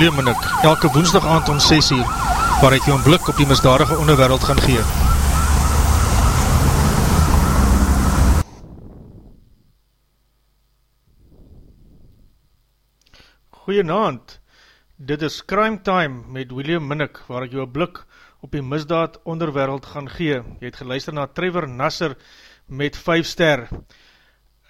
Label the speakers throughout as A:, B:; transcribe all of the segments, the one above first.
A: Met William Minnick, elke woensdag aand om 6 uur, waar ek jou een blik op die misdadige onderwereld gaan gee. Goeienaand, dit is Crime Time met William Minnick, waar ek jou een blik op die misdaad onderwereld gaan gee. Jy het geluister na Trevor Nasser met 5 ster.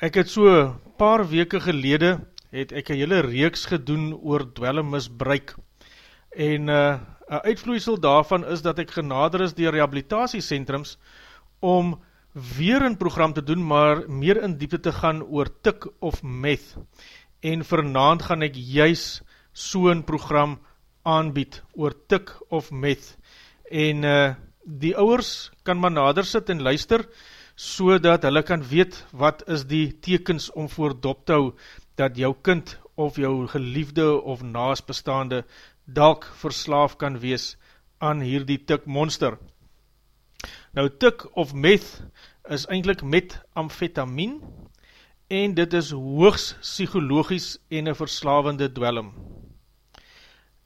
A: Ek het so paar weke gelede het ek een hele reeks gedoen oor dwellemisbruik. En uh, een uitvloeisel daarvan is dat ek genader is die rehabilitatiecentrums om weer een program te doen, maar meer in diepte te gaan oor tik of meth. En vernaand gaan ek juist so'n program aanbied oor tik of meth. En uh, die ouwers kan maar nader sit en luister, so dat hulle kan weet wat is die tekens om voor dop te hou, dat jou kind of jou geliefde of naasbestaande dalk verslaaf kan wees aan hierdie tik monster. Nou tik of meth is eindelijk met amfetamien en dit is hoogs psychologisch en een verslavende dwellum.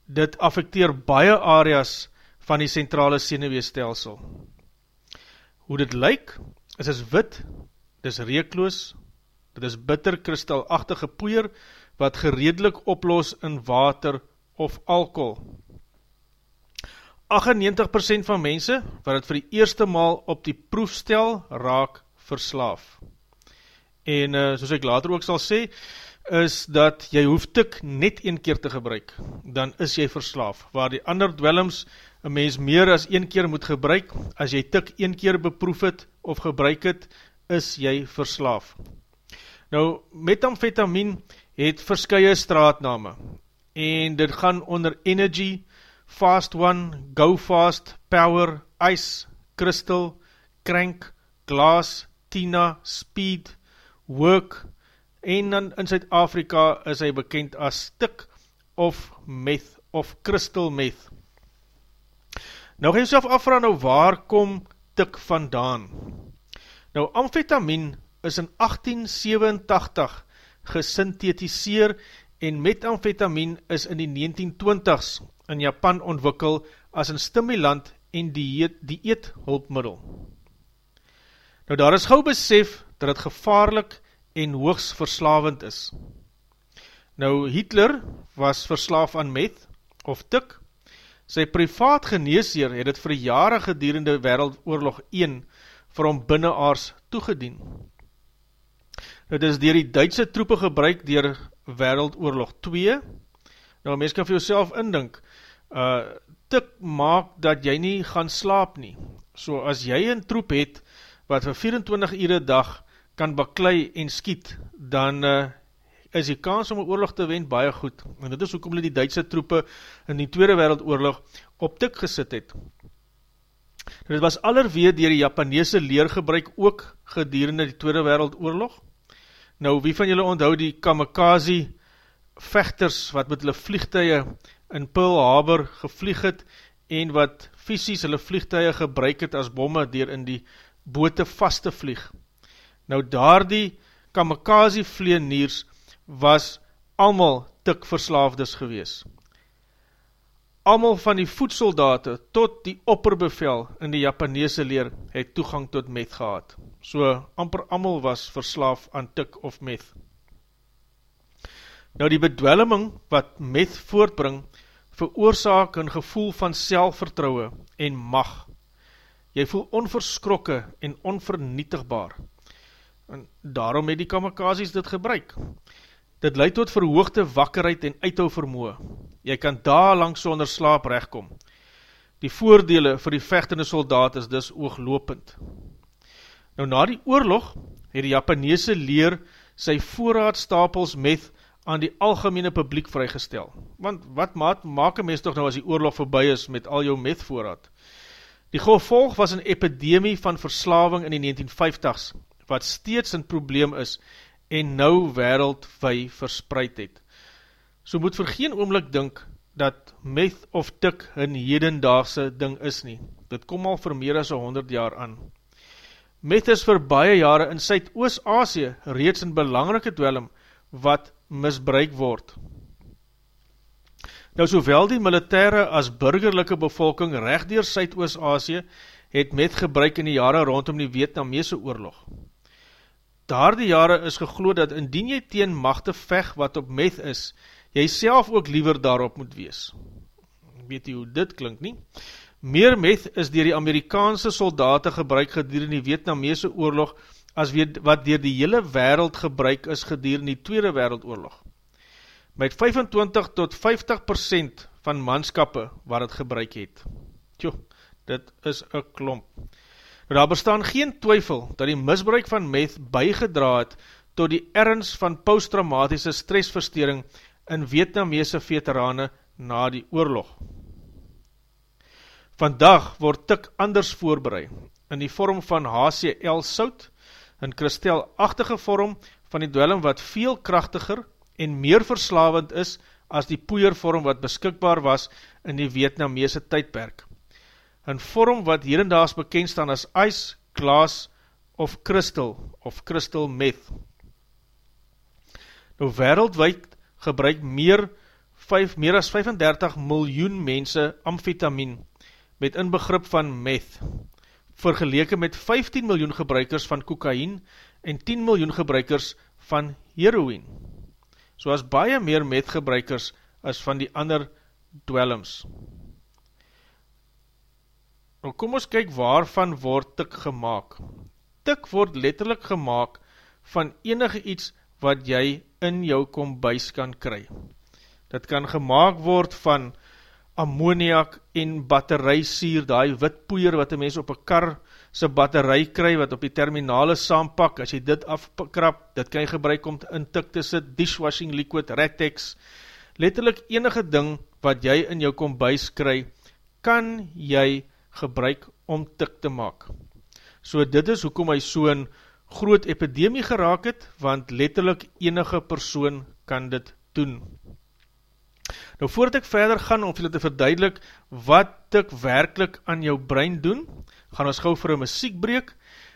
A: Dit affecteer baie areas van die centrale seneweestelsel. Hoe dit lyk, is is wit, dit is reekloos, dit is bitter kristalachtige poeier, wat geredelik oplos in water of alcohol. 98% van mense, wat het vir die eerste maal op die proefstel raak verslaaf. En uh, soos ek later ook sal sê, is dat jy hoef tik net een keer te gebruik, dan is jy verslaaf. Waar die ander dwellings een mens meer as een keer moet gebruik, as jy tik een keer beproef het of gebruik het, is jy verslaaf. Nou, metamfetamien het verskye straatname, en dit gaan onder Energy, Fast One, Go Fast, Power, Ice, Crystal, Crank, Glass, Tina, Speed, Work, en dan in Zuid-Afrika is hy bekend as Stik of Meth of Crystal Meth. Nou gaan jy self afvra nou waar kom tik vandaan? Nou amfetamien is in 1887 gesynthetiseer en metamfetamien is in die 1920s in Japan ontwikkel as een stimulant en dieet, dieet hulpmiddel. Nou daar is gauw besef dat het gevaarlik en hoogs verslavend is. Nou Hitler was verslaaf aan meth of tik Sy privaat geneesheer het het vir jare gedurende wereldoorlog 1 vir hom binnenaars toegedien. Het is dier die Duitse troepe gebruik dier wereldoorlog 2. Nou, mens kan vir jouself indink, uh, tik maak dat jy nie gaan slaap nie. So as jy een troep het wat vir 24 ure dag kan baklei en skiet, dan uh, is die kans om een oorlog te wen baie goed. En dit is hoekom hulle die Duitse troepe in die Tweede Wereldoorlog op tik gesit het. Dit was allerweer dier die Japanese leergebruik ook gedurende die Tweede Wereldoorlog. Nou, wie van julle onthou die kamikaze vechters wat met hulle vliegtuie in Pearl Harbor gevlieg het en wat fysisk hulle vliegtuie gebruik het as bomme dier in die boote vast te vlieg. Nou, daar die kamikaze vleeniers was allemaal tik verslaafdes gewees. Allemaal van die voedsoldate tot die opperbevel in die Japanese leer het toegang tot meth gehad. So amper allemaal was verslaaf aan tik of meth. Nou die bedwelming wat meth voortbring, veroorzaak een gevoel van selfvertrouwe en mag. Jy voel onverskrokke en onvernietigbaar. En daarom het die kamikazies dit gebruik. Dit leid tot verhoogde wakkerheid en uithou vermoe. Jy kan daar lang sonder slaap rechtkom. Die voordele vir die vechtende soldaat is dus ooglopend. Nou na die oorlog het die Japanese leer sy voorraadstapels met aan die algemene publiek vrygestel. Want wat maat, maak een mens toch nou as die oorlog voorbij is met al jou met voorraad? Die gevolg was een epidemie van verslaving in die 1950s, wat steeds een probleem is en nou wereldwij verspreid het. So moet vir geen oomlik dink dat meth of tik een hedendaagse ding is nie. Dit kom al vir meer as 100 jaar aan. Meth is vir baie jare in Suid-Oost-Asie reeds een belangrike dwellum wat misbruik word. Nou, sowel die militaire as burgerlijke bevolking recht door Suidoos-Asie het met gebruik in die jare rondom die Vietnamese oorlog. Daar die jare is gegloed dat indien jy teen machte vech wat op meth is, jy self ook liever daarop moet wees. Weet jy hoe dit klink nie? Meer meth is dier die Amerikaanse soldaten gebruik gedier in die Vietnamese oorlog as wat dier die hele wereld gebruik is gedier in die Tweede Wereldoorlog. Met 25 tot 50% van manskappe waar het gebruik het. Tjoh, dit is een klomp. Daar bestaan geen twyfel dat die misbruik van meth bygedra het tot die ernst van posttraumatische stressverstering in Vietnamese veterane na die oorlog. Vandag word tik anders voorbereid in die vorm van HCL sout, een kristelachtige vorm van die dwelling wat veel krachtiger en meer verslavend is as die poeiervorm wat beskikbaar was in die Vietnamese tydperk een vorm wat hierendaas bekend staan as ice, glas of kristal of kristal meth. Nou wereldwijd gebruik meer, 5, meer as 35 miljoen mense amfetamin met inbegrip van meth, vergeleke met 15 miljoen gebruikers van kokain en 10 miljoen gebruikers van heroin, soas baie meer metgebruikers as van die ander dwellings. Nou kom ons kyk waarvan word tik gemaakt. Tik word letterlijk gemaakt van enige iets wat jy in jou kombuis kan kry. Dit kan gemaakt word van ammoniak en batterijsier, die witpoeier wat die mens op een kar sy batterij kry, wat op die terminale saampak, as jy dit afkrap, dit kan jy gebruik om in tik te sit, dishwashing liquid, retex, letterlijk enige ding wat jy in jou kombuis kry, kan jy gebruik om tik te maak. So dit is hoekom hy so'n groot epidemie geraak het, want letterlik enige persoon kan dit doen. Nou voordat ek verder gaan om vir te verduidelik wat tik werkelijk aan jou brein doen, gaan ons gauw vir een muziekbreek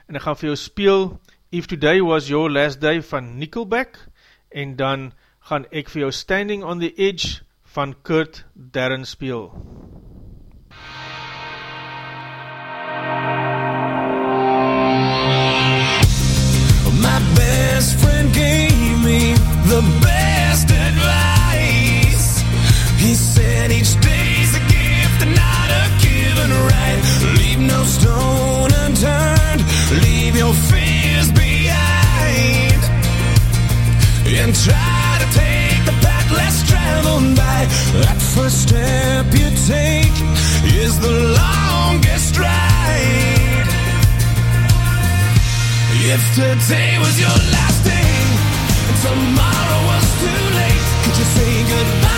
A: en ek gaan vir jou speel If Today Was Your Last Day van Nickelback en dan gaan ek vir jou Standing on the Edge van Kurt Darren speel. best friend gave me the best. He said each day's a gift and not a given right. Leave no stone unturned, leave your fears behind. And try to take the path less traveled by. That first step you take is the longest ride. If today was your last day and tomorrow was too late, could you say goodbye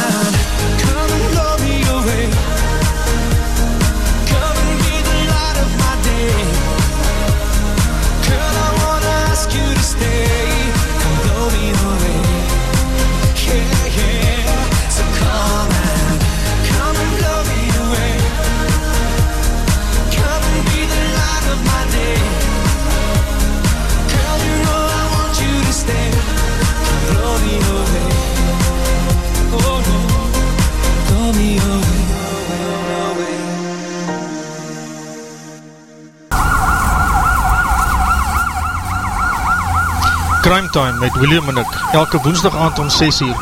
A: Primetime met William Minnick, elke woensdag aand om 6 uur,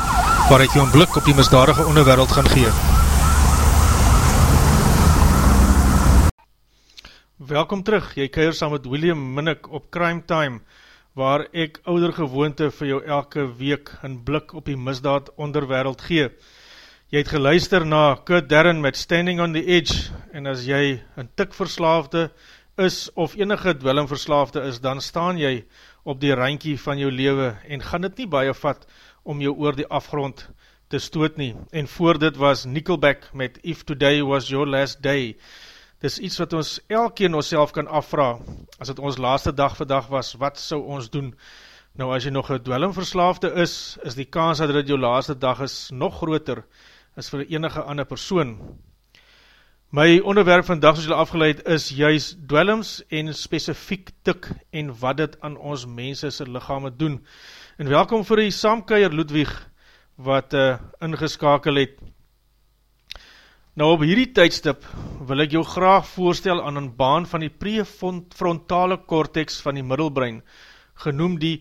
A: waar ek jou een blik op die misdadige onderwereld gaan gee. Welkom terug, jy keir saam met William Minnick op Crimetime, waar ek ouder gewoonte vir jou elke week een blik op die misdaad onderwereld gee. Jy het geluister na Kurt Darren met Standing on the Edge, en as jy een tikverslaafde is of enige dwellingverslaafde is, dan staan jy verslaafde op die randkie van jou lewe en gaan dit nie baie vat om jou oor die afgrond te stoot nie. En voor dit was Nickelback met If Today Was Your Last Day. Dis iets wat ons elkeen ons self kan afvra, as het ons laaste dag vandag was, wat sou ons doen? Nou as jy nog een dwellingverslaafde is, is die kans dat dit jou laaste dag is nog groter as vir enige ander persoon. My onderwerp vandag, soos julle afgeleid, is juist dwellings en specifiek tik en wat dit aan ons mense sy lichame doen. En welkom vir die saamkeier Ludwig, wat uh, ingeskakel het. Nou op hierdie tydstip wil ek jou graag voorstel aan een baan van die prefrontale cortex van die middelbrein, genoem die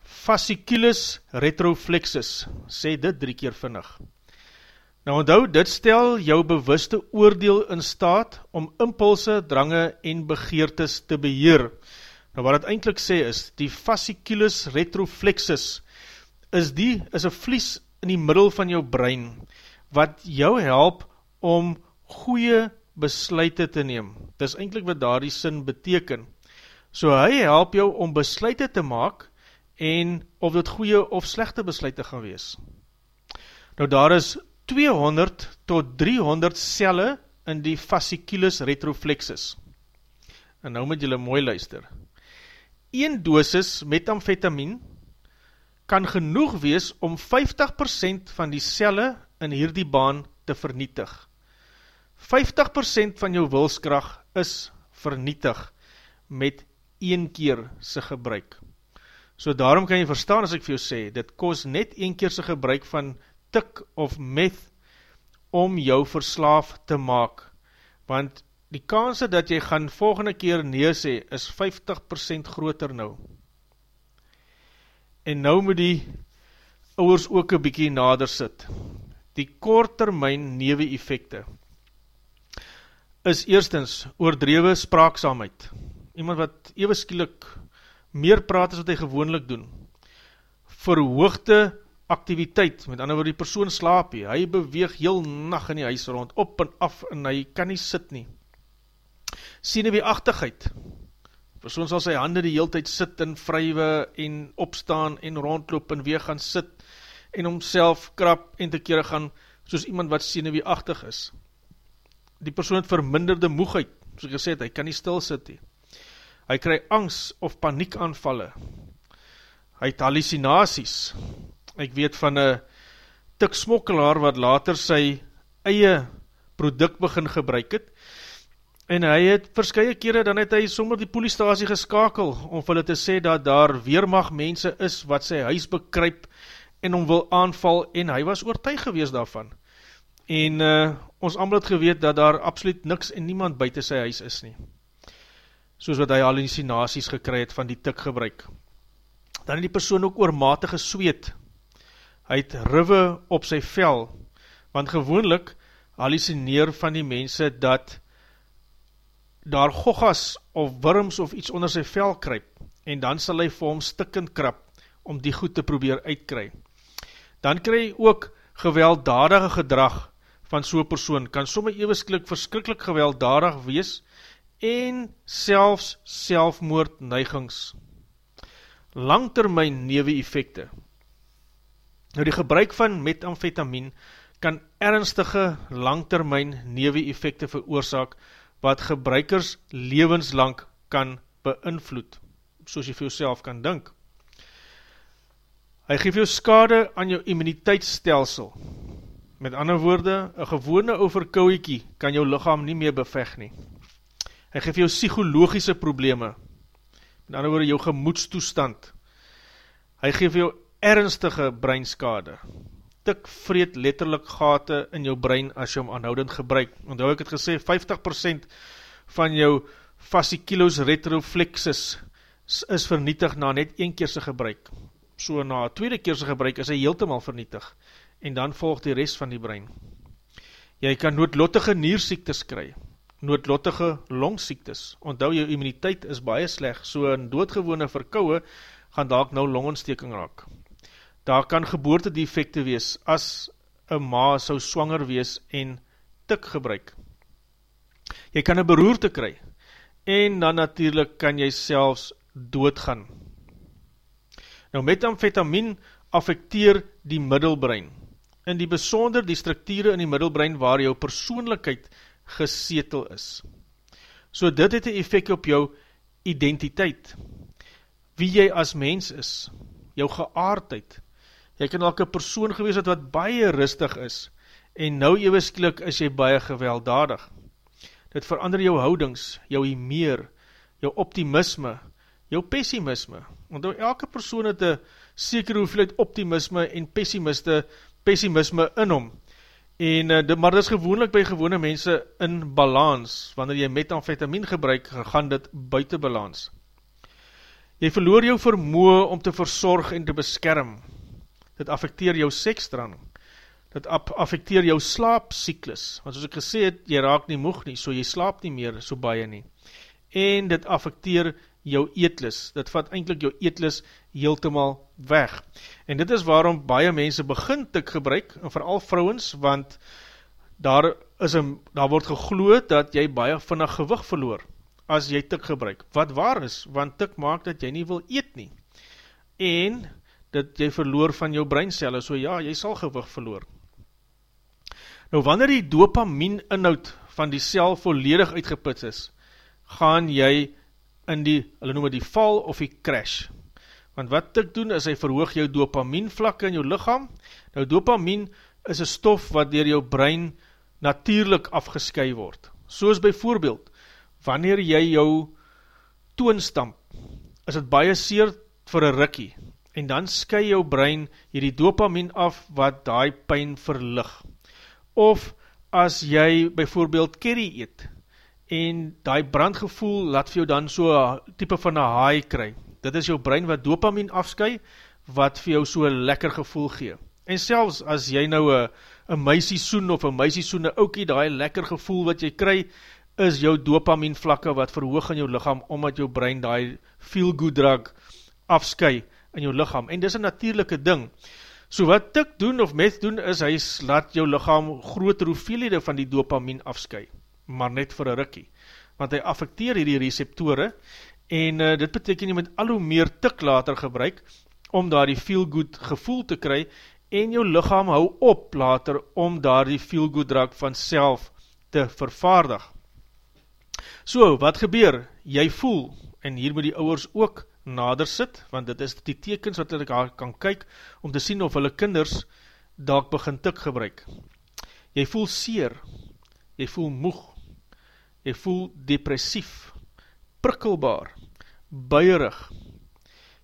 A: fasciculus retroflexus, sê dit drie keer vinnig. Nou onthou, dit stel jou bewuste oordeel in staat om impulse, drange en begeertes te beheer. Nou wat het eindelijk sê is, die fasciculus retroflexus is die, is een vlies in die middel van jou brein, wat jou help om goeie besluite te neem. Dis eindelijk wat daar die sin beteken. So hy help jou om besluite te maak en of dit goeie of slechte besluite gaan wees. Nou daar is 200 tot 300 celle in die fasciculus retroflexus. En nou moet julle mooi luister. Een dosis metamfetamin kan genoeg wees om 50% van die celle in hierdie baan te vernietig. 50% van jou wilskracht is vernietig met een keer sy gebruik. So daarom kan jy verstaan as ek vir jou sê, dit kost net een keer sy gebruik van tik of meth om jou verslaaf te maak. Want die kanse dat jy gaan volgende keer neersê is 50% groter nou. En nou moet die ouwers ook een bykie nader sit die korttermijn newe effecte is eerstens oordrewe spraaksaamheid. Iemand wat ewerskielik meer praat as wat hy gewoonlik doen. Verhoogde activiteit, met ander woord die persoon slaap hy, hy beweeg heel nacht in die huis rond, op en af en hy kan nie sit nie. Seneweeachtigheid, persoon sal sy hande die heel tyd sit en vrywe en opstaan en rondloop en weer gaan sit en homself krap en te kere gaan soos iemand wat seneweeachtig is. Die persoon het verminderde moegheid, soos ek gesê het, hy kan nie stil sit nie. Hy kry angst of paniekaanvalle. Hy het hallucinaties. Ek weet van een tik smokkelaar wat later sy eie product begin gebruik het, en hy het verskye kere, dan het hy sommer die poliestasie geskakel, om vir hulle te sê dat daar weermacht mense is, wat sy huis bekryp, en hom wil aanval, en hy was oortuig gewees daarvan. En uh, ons allemaal het geweet, dat daar absoluut niks en niemand buiten sy huis is nie. Soos wat hy hallucinaties gekry het van die tik gebruik. Dan het die persoon ook oormatige sweet. Hy het rive op sy vel, want gewoonlik hallucineer van die mense dat daar goggas of worms of iets onder sy vel kryp, en dan sal hy vir hom stikkend krap, om die goed te probeer uitkry. Dan kry hy ook gewelddadige gedrag van so'n persoon, kan somme eeuwisklik verskrikkelijk gewelddadig wees, en selfs selfmoord neigings. Langtermijn newe effecte. Nou die gebruik van metamfetamin kan ernstige langtermijn newe effecte veroorzaak, wat gebruikers levenslang kan beïnvloed, soos jy vir jouself kan dink. Hy geef jou skade aan jou immuniteitsstelsel. Met ander woorde, een gewone overkouwiekie kan jou lichaam nie meer beveg nie. Hy geef jou psychologische probleme, met ander woorde jou gemoedstoestand. Hy geef jou ernstige breinskade. Tik vreet letterlik gate in jou brein as jy hom aanhoudend gebruik. Want hoe ek het gesê, 50% van jou fasciculus retroflexus is vernietig na net een keerse gebruik so na tweede keer sy gebruik, is hy heeltemaal vernietig, en dan volg die rest van die brein. Jy kan noodlottige niersiektes kry, noodlottige longsiektes, onthou jou immuniteit is baie sleg, so in doodgewone verkouwe, gaan daak nou longontsteking raak. Daar kan geboorte defecte wees, as een ma sou swanger wees en tik gebruik. Jy kan een beroerte kry, en dan natuurlijk kan jy selfs doodgaan, Nou metamfetamin affecteer die middelbrein, in die besonder die structure in die middelbrein waar jou persoonlikheid gesetel is. So dit het een effect op jou identiteit, wie jy as mens is, jou geaardheid. Jy kan ook een persoon gewees het wat baie rustig is, en nou eeuwisklik is jy baie gewelddadig. Dit verander jou houdings, jou humeur, jou optimisme, jou pessimisme. Want elke persoon het een sekere hoeveelheid optimisme en pessimiste, pessimisme in hom. En, uh, maar dit is gewoonlik by gewone mense in balans, wanneer jy metamfetamine gebruik, gaan dit buiten balans. Jy verloor jou vermoe om te verzorg en te beskerm. Dit affecteer jou seksdrang. Dit affecteer jou slaapcyklus. Want soos ek gesê het, jy raak nie moeg nie, so jy slaap nie meer so baie nie. En dit affecteer jou eetlus. Dit vat eindelijk jou eetlus heeltemaal weg. En dit is waarom baie mense begin tik gebruik, en vooral vrouwens, want daar, is een, daar word gegloed dat jy baie vinnig gewig verloor, as jy tik gebruik. Wat waar is, want tik maak dat jy nie wil eet nie. En, dat jy verloor van jou breincelle, so ja, jy sal gewig verloor. Nou, wanneer die dopamine inhoud van die cel volledig uitgeput is, gaan jy in die, hulle noem die val of die crash. Want wat tik doen is hy verhoog jou dopamine vlakke in jou lichaam. Nou dopamine is een stof wat dier jou brein natuurlijk afgesky word. Soos by voorbeeld, wanneer jy jou toonstamp, is het baie seer vir een rikkie. En dan sky jou brein hierdie dopamine af wat die pijn verlig. Of as jy by voorbeeld curry eet, en die brandgevoel laat vir jou dan so type van een haai kry. Dit is jou brein wat dopamine afsky, wat vir jou so lekker gevoel gee. En selfs as jy nou een meisie soen of een meisie soen een oukie, die lekker gevoel wat jy kry, is jou dopamine vlakke wat verhoog in jou lichaam, omdat jou brein die feel good drug afsky in jou lichaam. En dit is een natuurlijke ding. So wat tik doen of meth doen, is hy laat jou lichaam groter hoeveelhede van die dopamine afsky maar net vir een rikkie. Want hy affecteer hierdie receptore, en uh, dit beteken jy met al hoe meer tik later gebruik, om daar die feel good gevoel te kry, en jou lichaam hou op later, om daar die feel good drug van self te vervaardig. So, wat gebeur? Jy voel, en hier moet die ouwers ook nader sit, want dit is die tekens wat ek kan kyk, om te sien of hulle kinders dalk begin tik gebruik. Jy voel seer, jy voel moeg, jy voel depressief, prikkelbaar, buierig,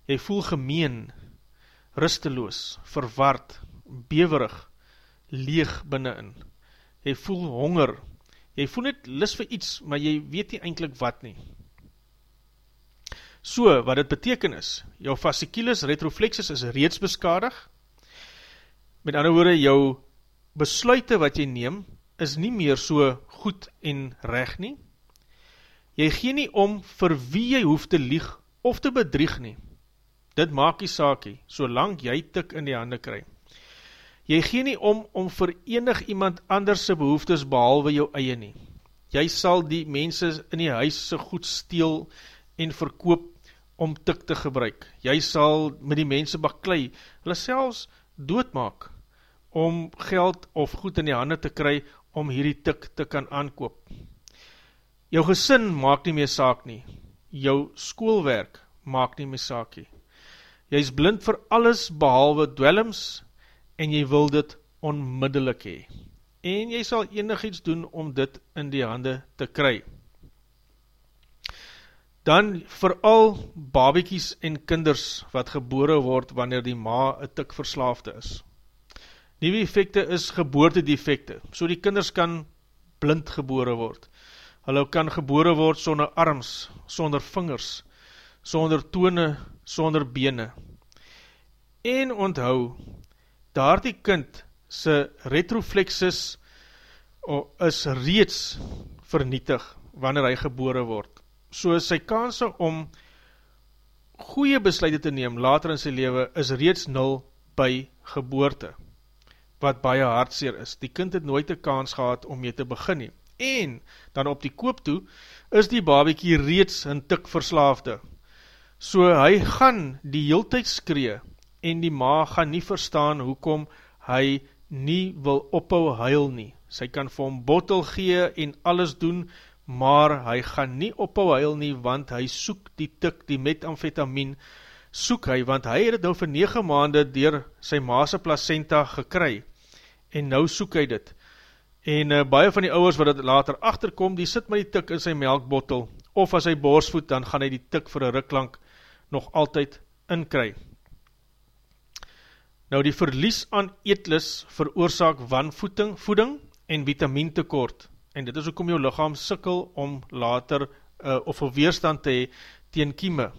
A: jy voel gemeen, rusteloos, verward, beverig, leeg binnenin, jy voel honger, jy voel net lis vir iets, maar jy weet nie eindelijk wat nie. So, wat dit beteken is, jou fasciculus retroflexus is reeds beskadig, met ander woorde, jou besluite wat jy neem, is nie meer so goed en reg nie. Jy gee nie om vir wie jy hoef te lieg of te bedrieg nie. Dit maak die saakie, solang jy tik in die hande kry. Jy gee nie om om vir enig iemand anderse behoeftes behalwe jou eie nie. Jy sal die mense in die huis se goed steel en verkoop om tik te gebruik. Jy sal met die mense baklei, hulle selfs doodmaak om geld of goed in die hande te kry om hierdie tik te kan aankoop. Jou gesin maak nie meer saak nie, jou skoolwerk maak nie meer saak nie. Jy is blind vir alles behalwe dwellings en jy wil dit onmiddellik hee. En jy sal enig iets doen om dit in die hande te kry. Dan vooral babiekies en kinders wat gebore word wanneer die ma een tik verslaafde is. Nieuwe effecte is geboortedefecte, so die kinders kan blind gebore word. Hulle kan gebore word sonder arms, sonder vingers, sonder tone, sonder bene. En onthou, daar die kind sy retroflexus is reeds vernietig wanneer hy gebore word. So sy kanse om goeie besluite te neem later in sy leven is reeds nul by geboorte wat baie hartseer is. Die kind het nooit een kans gehad om mee te begin nie. En, dan op die koop toe, is die babiekie reeds een tik verslaafde. So hy gaan die heeltijd skree, en die ma gaan nie verstaan hoekom hy nie wil ophou huil nie. Sy kan vir hom bottel gee en alles doen, maar hy gaan nie ophou huil nie, want hy soek die tik, die metamfetamien, soek hy, want hy het het nou vir 9 maande dier sy maase placenta gekry, en nou soek hy dit. En uh, baie van die ouwers wat het later achterkom, die sit met die tik in sy melkbottel, of as hy borsvoet, dan gaan hy die tik vir een ruklank nog altyd inkry. Nou die verlies aan eetlus veroorzaak wanvoeding voeding en vitamientekort, en dit is ook om jou lichaam sikkel om later uh, of een weerstand te hee teen kieme.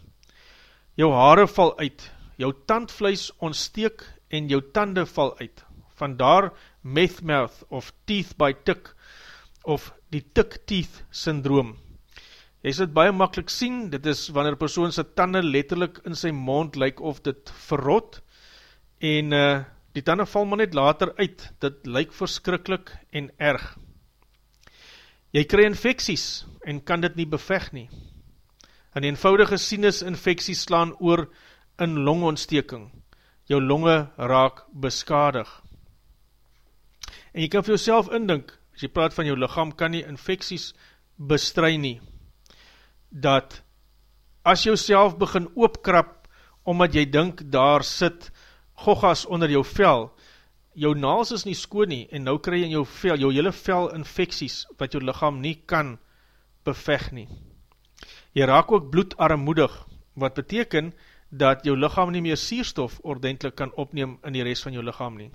A: Jou haare val uit, jou tandvlees ontsteek en jou tande val uit. Vandaar meth mouth of teeth by tick of die tick teeth syndroom. Jy sal het baie makkelijk sien, dit is wanneer persoon sy tande letterlik in sy mond lyk of dit verrot en uh, die tande val maar net later uit, dit lyk verskrikkelijk en erg. Jy krij infecties en kan dit nie beveg nie. Een eenvoudige sinusinfectie slaan oor in longontsteking. Jou longe raak beskadig. En jy kan vir jouself indink, as jy praat van jou lichaam, kan nie infecties bestry nie. Dat as jou begin oopkrap, omdat jy dink daar sit gogas onder jou vel, jou naals is nie skoon nie, en nou krij jy in jou vel, jou hele vel infecties, wat jou lichaam nie kan beveg nie. Jy raak ook bloedarmoedig, wat beteken dat jou lichaam nie meer sierstof ordentlik kan opneem in die rest van jou lichaam nie.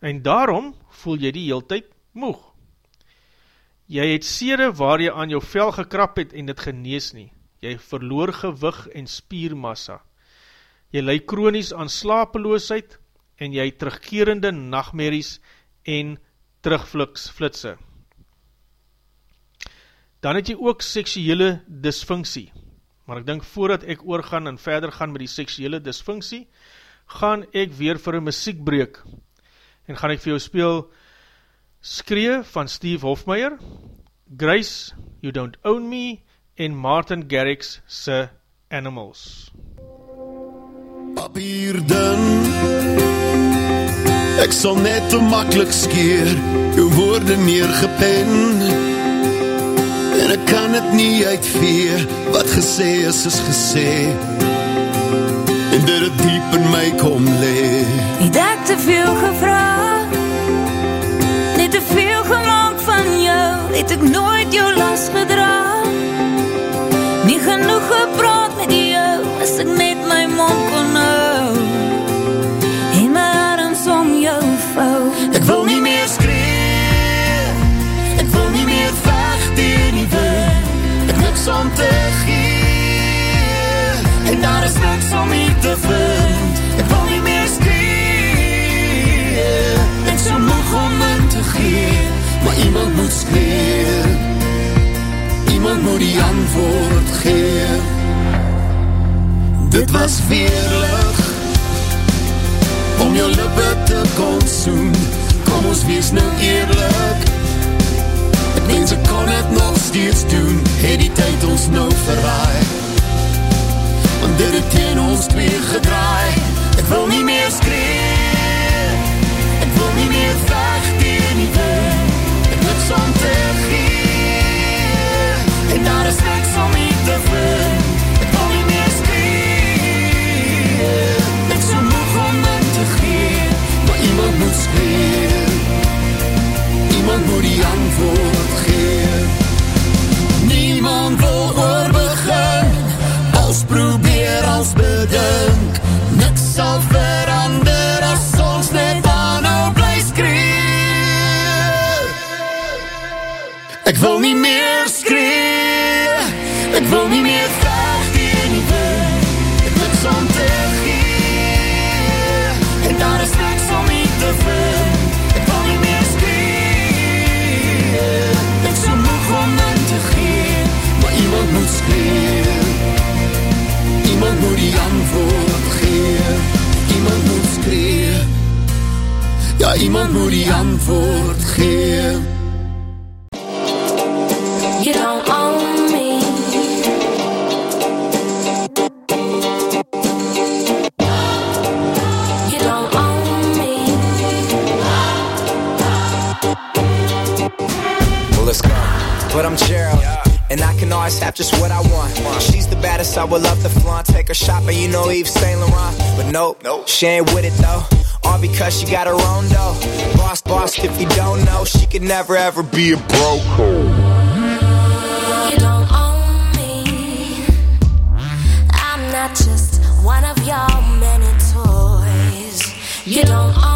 A: En daarom voel jy die heel tyd moeg. Jy het sede waar jy aan jou vel gekrap het en dit genees nie. Jy verloor gewig en spiermassa. Jy leid kronies aan slapeloosheid en jy terugkerende nachtmerries en terugflitse dan het jy ook seksuele dysfunksie. Maar ek dink voordat ek oorgaan en verder gaan met die seksuele dysfunksie, gaan ek weer vir een muziekbreek en gaan ek vir jou speel Skree van Steve Hofmeyer, Grace, You Don't Own Me en Martin Garrix se Animals.
B: Papier dun. Ek sal net te makkelijk skeer Jou woorde neergepen. En ek kan het nie uitvee Wat gesê is, is gesê. En dit het diep in my kom lee
C: Het ek te veel gevra? Net te veel gemaakt van jou Het ek nooit jou las gedra? Nie genoeg gepraat met jou As ek net my mond kon
B: te gee En daar is niks om nie te vind. Ek wil nie meer skree Ek so moeg om in te gee. Maar iemand moet skree Iemand moet die antwoord gee. Dit was weerlig Om jou lippe te kon soen. Kom ons wees nou eerlik Ek kon het nog steeds doen. Het die tyd ons nou verraai? Want dit het teen ons twee gedraai Ek wil nie meer skree Ek wil nie meer vecht teen die wind Ek niks om te gee En daar is niks om nie te vind Ek wil nie meer skree Ek so moeg om in te gee Maar iemand moet skree Iemand moet die antwoord als bedink. Niks sal verander As ons net aanhou bly skree. Ek wil nie meer skree. Ek wil nie meer vecht in die wind Ek niks om te gee En daar is niks om nie te vind. Ek wil nie meer skree. Ek so moeg om in te gee Maar iemand moet skree Iemand moet die antwoord gee Iemand moet skree Ja, iemand moet die antwoord gee
C: You don't own me You don't own me
D: Well, let's go. But I'm Gerald. And I can always have just what I want. She's the baddest, I would love to flaunt. Take her shopping, you know Yves Saint Laurent. But nope, nope, she ain't with it though. All because she got her own dough. Boss, boss, if you don't know, she could never ever be a broke.
E: You don't own me. I'm not just one of your many toys. You don't own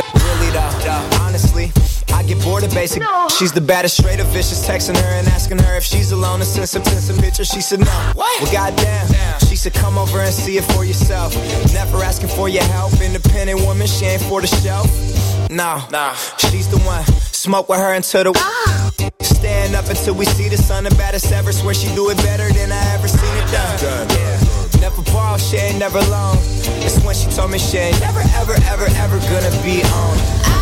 E: I
D: get bored of basic. She's the baddest, straight up vicious. Texting her and asking her if she's alone and send some, send some pictures. She said no. What? Well, goddamn. She said come over and see it for yourself. Never asking for your help. Independent woman, she ain't for the show. No, nah. She's the one. Smoke with her until the. Ah. Stand up until we see the sun. The baddest ever. Swear she do it better than I ever seen it done. Yeah. Never ball, she ain't never alone. It's when she told me she ain't never, ever, ever, ever gonna be on.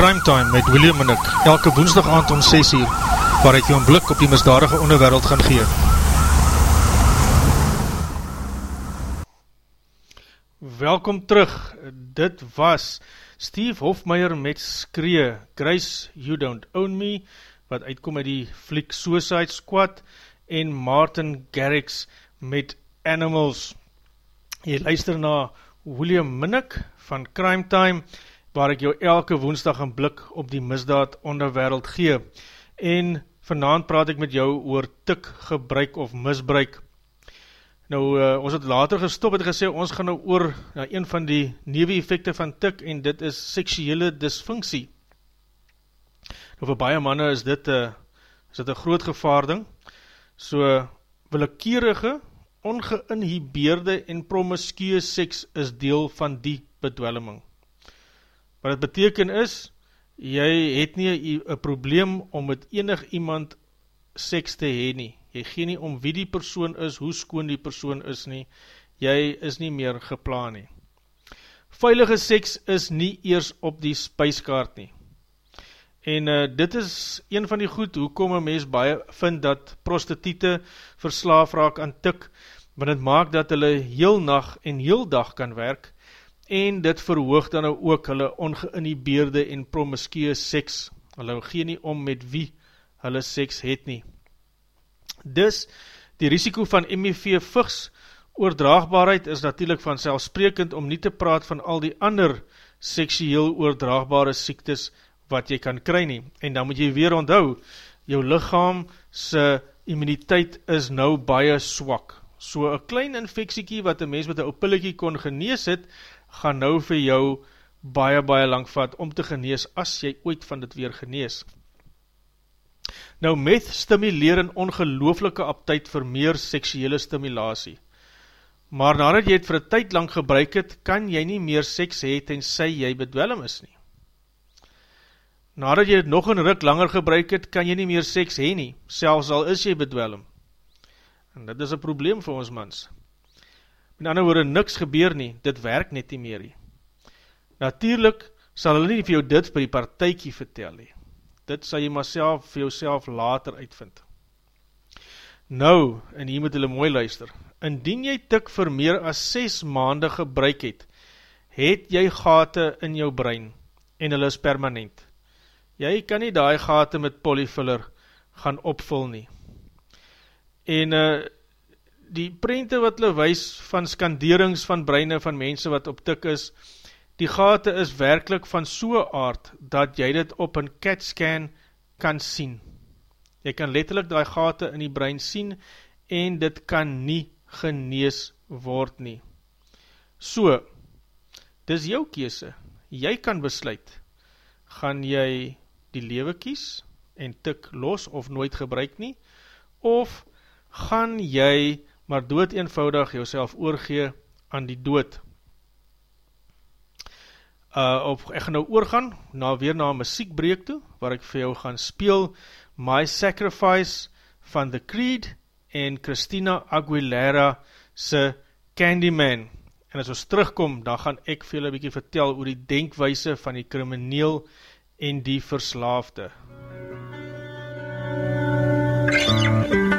A: Crime Time met William en ek, elke woensdag aand om 6 uur, waar ek jou een blik op die misdadige onderwereld gaan gee. Welkom terug, dit was Steve Hofmeyer met Skree, Grace You Don't Own Me, wat uitkom uit die fliek Suicide Squad, en Martin Garrix met Animals. Jy luister na William Minnick van Crime Time, waar ek jou elke woensdag een blik op die misdaad onderwereld gee. En vanavond praat ek met jou oor tik gebruik of misbruik. Nou, uh, ons het later gestop het gesê, ons gaan nou oor na een van die newe effecte van tik en dit is seksuele dysfunksie. Nou, vir baie manne is dit een uh, groot gevaarding. So, willekeerige, ongeinhibeerde en promiscue seks is deel van die bedwelming. Wat het beteken is, jy het nie een probleem om met enig iemand seks te heen nie. Jy gee nie om wie die persoon is, hoe skoon die persoon is nie. Jy is nie meer geplaan nie. Veilige seks is nie eers op die spijskaart nie. En uh, dit is een van die goed, hoekom een mens baie vind dat prostitute verslaaf raak aan tik, want het maak dat hulle heel nacht en heel dag kan werk, en dit verhoog dan nou ook hulle ongeinhibeerde en promiskee seks. Hulle gee nie om met wie hulle seks het nie. Dus, die risiko van MEV vigs oordraagbaarheid is natuurlijk van selfsprekend om nie te praat van al die ander seksueel oordraagbare siektes wat jy kan kry nie. En dan moet jy weer onthou, jou lichaam sy immuniteit is nou baie swak. So een klein infeksiekie wat een mens met een opillekie kon genees het, gaan nou vir jou baie, baie lang vat om te genees as jy ooit van dit weer genees. Nou, meth stimuleer in ongelooflike aptheid vir meer seksuele stimulatie. Maar nadat jy het vir een tyd lang gebruik het, kan jy nie meer seks het en sy jy bedwellum is nie. Nadat jy het nog een ruk langer gebruik het, kan jy nie meer seks heen nie, selfs al is jy bedwellum. En dit is een probleem vir ons mans. Met ander woorde, niks gebeur nie, dit werk net nie meer nie. Natuurlijk sal hulle nie vir jou dit by die partijkie vertel nie. Dit sal jy maar self vir jouself later uitvind. Nou, en hier moet hulle mooi luister, indien jy tik vir meer as 6 maande gebruik het, het jy gate in jou brein, en hulle is permanent. Jy kan nie die gate met polyfiller gaan opvul nie. En uh, die prente wat hulle wees van skanderings van breine van mense wat op tik is, die gate is werkelijk van so aard, dat jy dit op een CAT scan kan sien. Jy kan letterlijk die gate in die brein sien, en dit kan nie genees word nie. So, dis jou kese, jy kan besluit, gaan jy die lewe kies, en tik los of nooit gebruik nie, of gaan jy maar dood eenvoudig jouself oorgee aan die dood. Uh, op, ek gaan nou oorgaan, na weer na muziekbreek toe, waar ek vir jou gaan speel My Sacrifice van The Creed en Christina Aguilera se Candyman. En as ons terugkom, dan gaan ek vir julle bykie vertel oor die denkwijse van die krimineel en die verslaafde. MUZIEK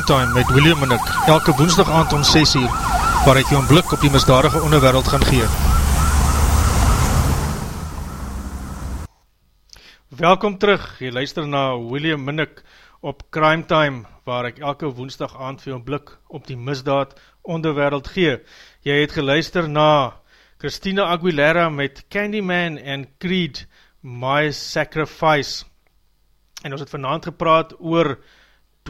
C: Primetime met
A: William en ek, elke woensdag aand om 6 uur, waar ek jou een blik op die misdadige onderwereld gaan gee. Welkom terug, jy luister na William Minnick op Crime Time, waar ek elke woensdag aand vir jou blik op die misdaad onderwereld gee. Jy het geluister na Christina Aguilera met Candyman en Creed, My Sacrifice. En ons het vanavond gepraat oor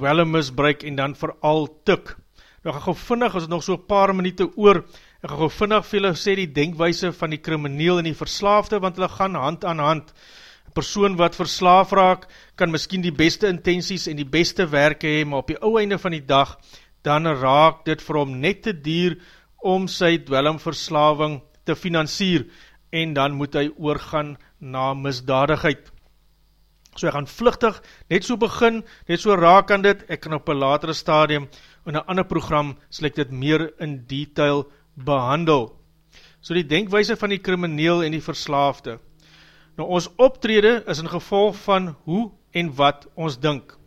A: dwellemisbruik en dan vooral tik. Nou gaan gauw vinnig, ons het nog so paar minuut oor, en gaan gauw vinnig vir julle sê die denkwijse van die krimineel en die verslaafde, want hulle gaan hand aan hand. Een persoon wat verslaaf raak, kan miskien die beste intenties en die beste werke hee, maar op die ou einde van die dag, dan raak dit vir hom net te dier om sy dwelmverslaving te financier, en dan moet hy oorgaan na misdadigheid. So ek gaan vluchtig net so begin, net so raak aan dit, ek kan op een latere stadium, in een ander program, sal ek dit meer in detail behandel. So die denkwijse van die krimineel en die verslaafde. Nou ons optrede is in gevolg van hoe en wat ons dink.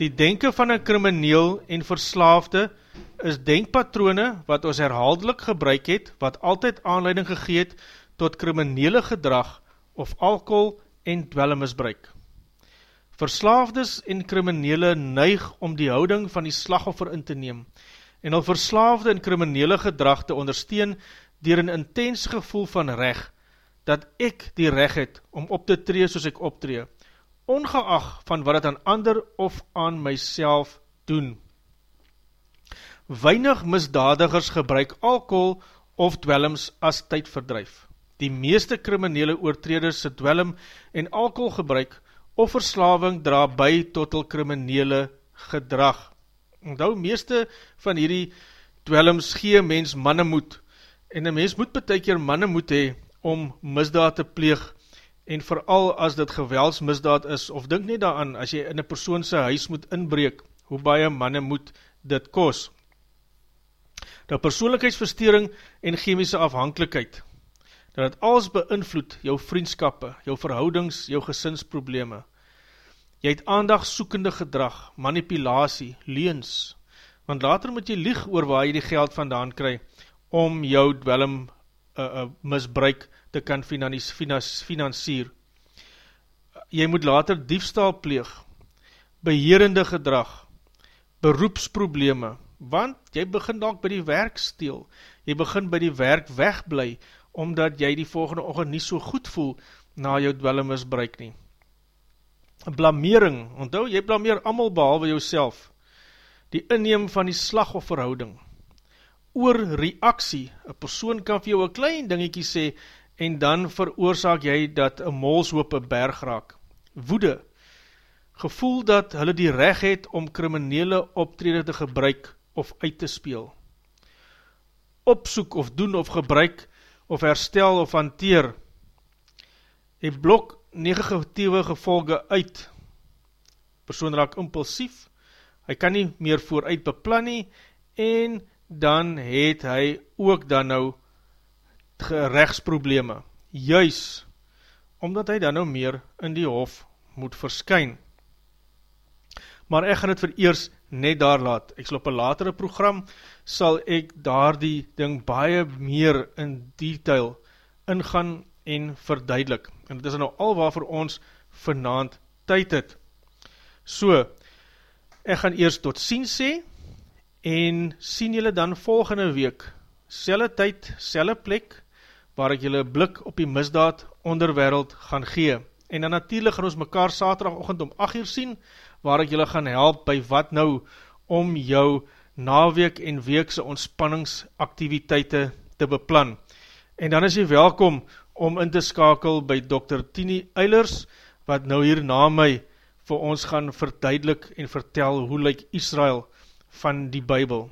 A: Die denken van een krimineel en verslaafde is denkpatrone wat ons herhaaldelik gebruik het, wat altyd aanleiding gegeet tot kriminele gedrag of alcohol en dwellemisbruik. Verslaafdes en kriminele neig om die houding van die slagoffer in te neem en al verslaafde en kriminele gedrag te ondersteun dier een intens gevoel van reg, dat ek die reg het om op te tree soos ek optree, ongeacht van wat het aan ander of aan myself doen. Weinig misdadigers gebruik alcohol of dwellings as tydverdrijf. Die meeste kriminele oortreders se dwellum en alcohol gebruik of verslaving dra by tot al kriminele gedrag. Onthou, meeste van hierdie dwellums gee mens manne moed en een mens moet betek hier manne moed hee om misdaad te pleeg en vooral as dit geweldsmisdaad is of dink nie daaraan as jy in een persoonse huis moet inbreek hoe baie manne moed dit kos. Nou persoonlikheidsverstering en chemische afhankelijkheid dat het alles beïnvloed, jou vriendskappe, jou verhoudings, jou gesinsprobleme. Jy het aandag soekende gedrag, manipulatie, leens, want later moet jy lieg oor waar jy die geld vandaan kry, om jou dwellum uh, uh, misbruik te kan finanies, finans, finansier. Jy moet later diefstal pleeg, beheerende gedrag, beroepsprobleme, want jy begin dalk by die werk steel, jy begin by die werk wegblij, omdat jy die volgende ochtend nie so goed voel na jou dwelle misbruik nie. Blamering, onthou, jy blameer amal behalwe jouself. Die inneem van die slagofferhouding. Oorreaksie, een persoon kan vir jou een klein dingiekie sê, en dan veroorzaak jy dat een molshoop een berg raak. Woede, gevoel dat hulle die reg het om kriminele optrede te gebruik of uit te speel. Opsoek of doen of gebruik of herstel of hanteer, hy blok negatieve gevolge uit. Persoon raak impulsief, hy kan nie meer vooruit beplan nie, en dan het hy ook dan nou gerechtsprobleme, juis, omdat hy dan nou meer in die hof moet verskyn. Maar ek gaan het vereers net daar laat. Ek sal op een latere program, sal ek daar die ding baie meer in detail ingaan en verduidelik. En dit is nou al waar vir ons vanavond tyd het. So, ek gaan eers tot sien sê, en sien julle dan volgende week, selle tyd, selle plek, waar ek julle blik op die misdaad onderwereld gaan gee. En dan natuurlijk gaan ons mekaar saterdagochtend om 8 uur sien, waar ek julle gaan help by wat nou om jou naweek en weekse ontspanningsaktiviteite te beplan. En dan is jy welkom om in te skakel by Dr. Tini Eilers, wat nou hier na my vir ons gaan verduidelik en vertel hoe lyk Israel van die Bijbel.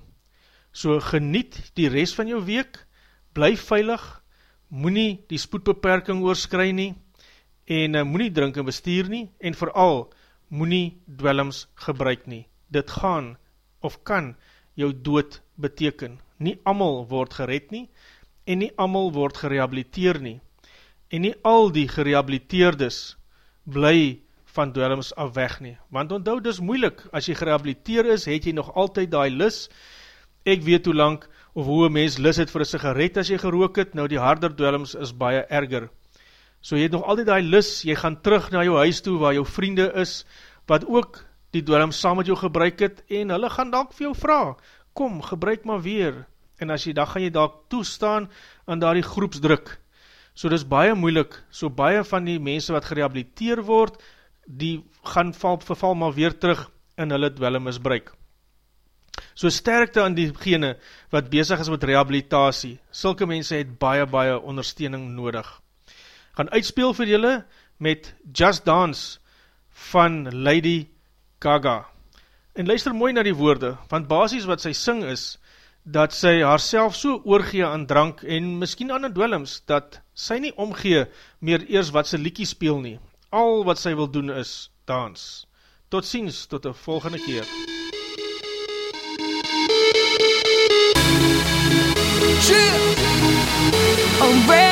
A: So geniet die rest van jou week, bly veilig, moet nie die spoedbeperking oorskry nie, en uh, moet nie drink en bestuur nie, en vooral, moet nie dwellings gebruik nie. Dit gaan, of kan, jou dood beteken. Nie amal word gered nie, en nie amal word gerehabiliteer nie. En nie al die gerehabiliteerdes bly van dwellings af weg nie. Want onthou, dis moeilik, as jy gerehabiliteer is, het jy nog altyd die lis. Ek weet hoe lang, of hoe een mens lis het vir een sigaret as jy gerook het, nou die harder dwellings is baie erger. So jy het nog altyd die lis, jy gaan terug na jou huis toe, waar jou vriende is, wat ook die dwellum saam met jou gebruik het, en hulle gaan dalk vir jou vraag, kom, gebruik maar weer, en as jy, dan gaan jy dalk toestaan, aan daar die groepsdruk, So dis baie moeilik, so baie van die mense wat gerehabiliteer word, die gaan val, verval maar weer terug in hulle dwellemisbruik. So sterkte aan diegene wat bezig is met rehabilitatie, sylke mense het baie, baie ondersteuning nodig. Gaan uitspeel vir julle met Just Dance van Lady Gaga. En luister mooi na die woorde, want basis wat sy sing is, dat sy haarself so oorgee aan drank en miskien aan dwellings, dat sy nie omgee meer eers wat sy liekie speel nie. Al wat sy wil doen is dans. Tot ziens, tot die volgende keer.
E: Yeah.